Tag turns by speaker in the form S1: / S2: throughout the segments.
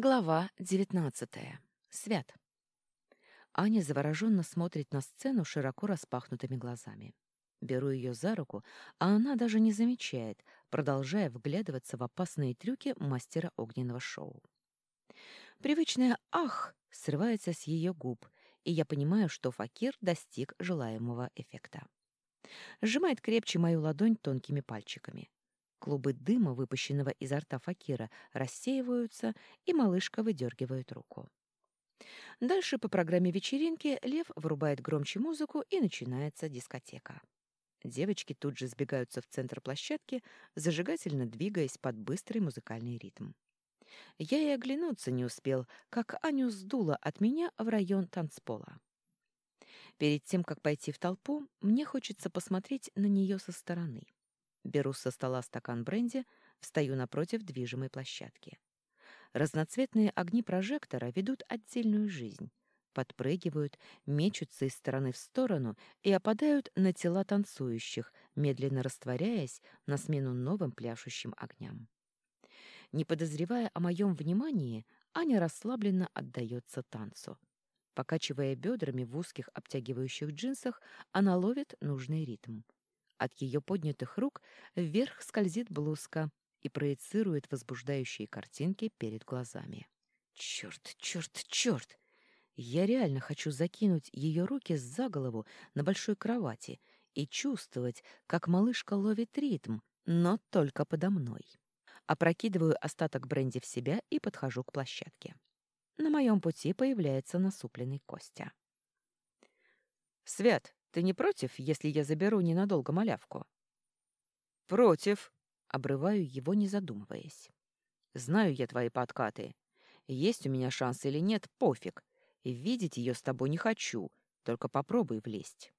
S1: Глава девятнадцатая. Свят. Аня завороженно смотрит на сцену широко распахнутыми глазами. Беру ее за руку, а она даже не замечает, продолжая вглядываться в опасные трюки мастера огненного шоу. Привычное «ах» срывается с ее губ, и я понимаю, что Факир достиг желаемого эффекта. Сжимает крепче мою ладонь тонкими пальчиками. Клубы дыма, выпущенного изо рта Факира, рассеиваются, и малышка выдергивает руку. Дальше по программе вечеринки Лев врубает громче музыку, и начинается дискотека. Девочки тут же сбегаются в центр площадки, зажигательно двигаясь под быстрый музыкальный ритм. Я и оглянуться не успел, как Аню сдуло от меня в район танцпола. Перед тем, как пойти в толпу, мне хочется посмотреть на нее со стороны. Беру со стола стакан бренди, встаю напротив движимой площадки. Разноцветные огни прожектора ведут отдельную жизнь. Подпрыгивают, мечутся из стороны в сторону и опадают на тела танцующих, медленно растворяясь на смену новым пляшущим огням. Не подозревая о моем внимании, Аня расслабленно отдается танцу. Покачивая бедрами в узких обтягивающих джинсах, она ловит нужный ритм. От ее поднятых рук вверх скользит блузка и проецирует возбуждающие картинки перед глазами. Черт, черт, черт! Я реально хочу закинуть ее руки за голову на большой кровати и чувствовать, как малышка ловит ритм, но только подо мной. Опрокидываю остаток бренди в себя и подхожу к площадке. На моем пути появляется насупленный Костя. «Свят, ты не против, если я заберу ненадолго малявку? Против, обрываю его, не задумываясь. Знаю я твои подкаты. Есть у меня шанс или нет, пофиг. И видеть ее с тобой не хочу, только попробуй влезть.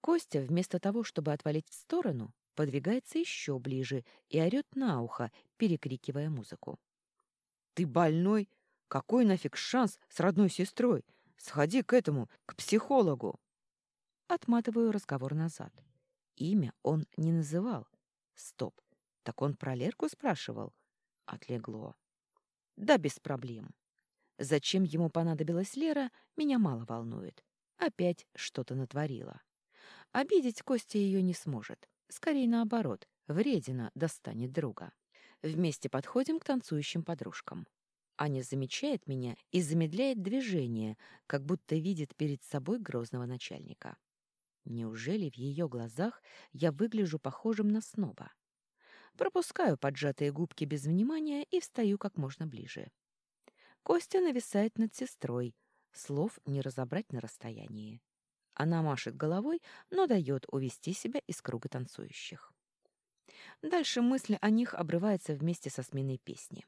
S1: Костя, вместо того, чтобы отвалить в сторону, подвигается еще ближе и орет на ухо, перекрикивая музыку. «Ты больной? Какой нафиг шанс с родной сестрой? Сходи к этому, к психологу!» Отматываю разговор назад. Имя он не называл. Стоп. Так он про Лерку спрашивал? Отлегло. Да без проблем. Зачем ему понадобилась Лера, меня мало волнует. Опять что-то натворила. Обидеть Костя ее не сможет. Скорее наоборот, вредина достанет друга. Вместе подходим к танцующим подружкам. Аня замечает меня и замедляет движение, как будто видит перед собой грозного начальника. Неужели в ее глазах я выгляжу похожим на сноба? Пропускаю поджатые губки без внимания и встаю как можно ближе. Костя нависает над сестрой, слов не разобрать на расстоянии. Она машет головой, но дает увести себя из круга танцующих. Дальше мысль о них обрывается вместе со сменой песни.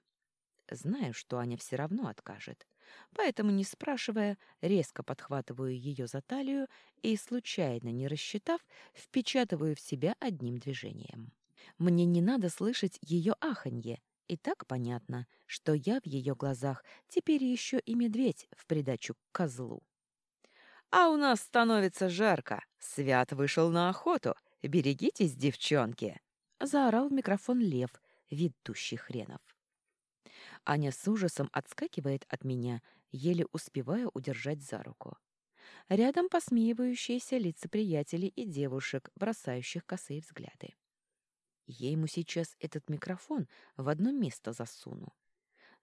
S1: Знаю, что Аня все равно откажет. Поэтому, не спрашивая, резко подхватываю ее за талию и, случайно не рассчитав, впечатываю в себя одним движением. Мне не надо слышать ее аханье, и так понятно, что я в ее глазах теперь еще и медведь в придачу к козлу. «А у нас становится жарко. Свят вышел на охоту. Берегитесь, девчонки!» — заорал в микрофон лев, ведущий хренов. Аня с ужасом отскакивает от меня, еле успевая удержать за руку. Рядом посмеивающиеся лица приятелей и девушек, бросающих косые взгляды. Я ему сейчас этот микрофон в одно место засуну.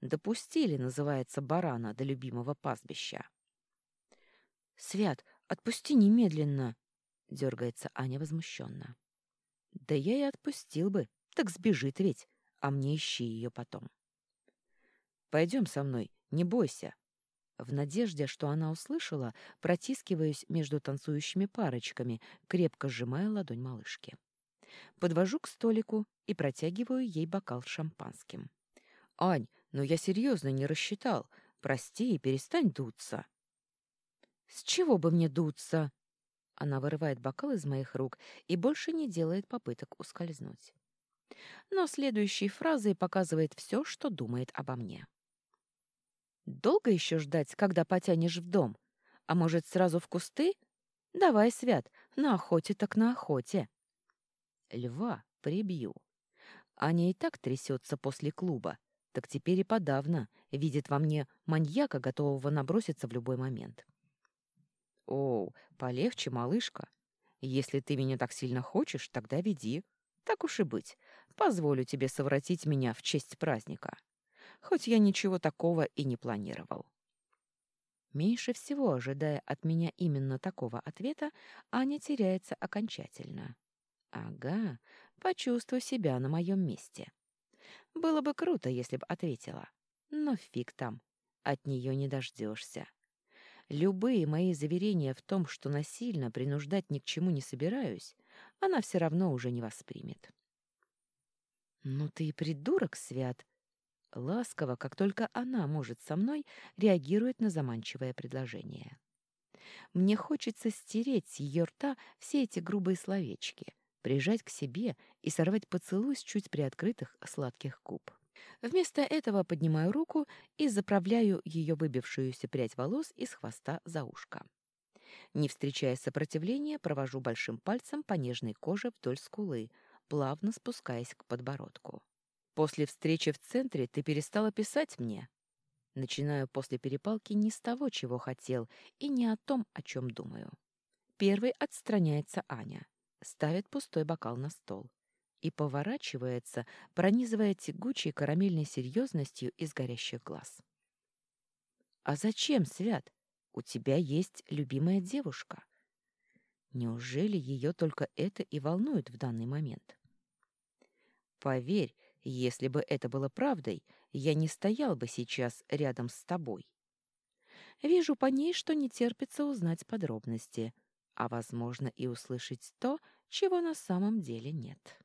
S1: Допустили, называется, барана до любимого пастбища. «Свят, отпусти немедленно!» — дергается Аня возмущенно. «Да я и отпустил бы, так сбежит ведь, а мне ищи ее потом». Пойдем со мной, не бойся. В надежде, что она услышала, протискиваюсь между танцующими парочками, крепко сжимая ладонь малышки. Подвожу к столику и протягиваю ей бокал шампанским. «Ань, ну я серьезно не рассчитал. Прости и перестань дуться». «С чего бы мне дуться?» Она вырывает бокал из моих рук и больше не делает попыток ускользнуть. Но следующей фразой показывает все, что думает обо мне. Долго еще ждать, когда потянешь в дом? А может, сразу в кусты? Давай, Свят, на охоте так на охоте. Льва прибью. Аня и так трясется после клуба. так теперь и подавно видит во мне маньяка, готового наброситься в любой момент. «О, полегче, малышка. Если ты меня так сильно хочешь, тогда веди. Так уж и быть. Позволю тебе совратить меня в честь праздника. Хоть я ничего такого и не планировал». Меньше всего ожидая от меня именно такого ответа, Аня теряется окончательно. «Ага, почувствуй себя на моем месте». Было бы круто, если бы ответила. Но фиг там, от нее не дождешься. Любые мои заверения в том, что насильно принуждать ни к чему не собираюсь, она все равно уже не воспримет. «Ну ты и придурок, Свят!» Ласково, как только она может со мной, реагирует на заманчивое предложение. Мне хочется стереть с ее рта все эти грубые словечки, прижать к себе и сорвать поцелуй с чуть приоткрытых сладких губ. Вместо этого поднимаю руку и заправляю ее выбившуюся прядь волос из хвоста за ушко. Не встречая сопротивления, провожу большим пальцем по нежной коже вдоль скулы, плавно спускаясь к подбородку. «После встречи в центре ты перестала писать мне?» Начинаю после перепалки не с того, чего хотел, и не о том, о чем думаю. Первый отстраняется Аня ставит пустой бокал на стол и поворачивается, пронизывая тягучей карамельной серьезностью из горящих глаз. «А зачем, Свят? У тебя есть любимая девушка. Неужели ее только это и волнует в данный момент?» «Поверь, если бы это было правдой, я не стоял бы сейчас рядом с тобой. Вижу по ней, что не терпится узнать подробности — а, возможно, и услышать то, чего на самом деле нет.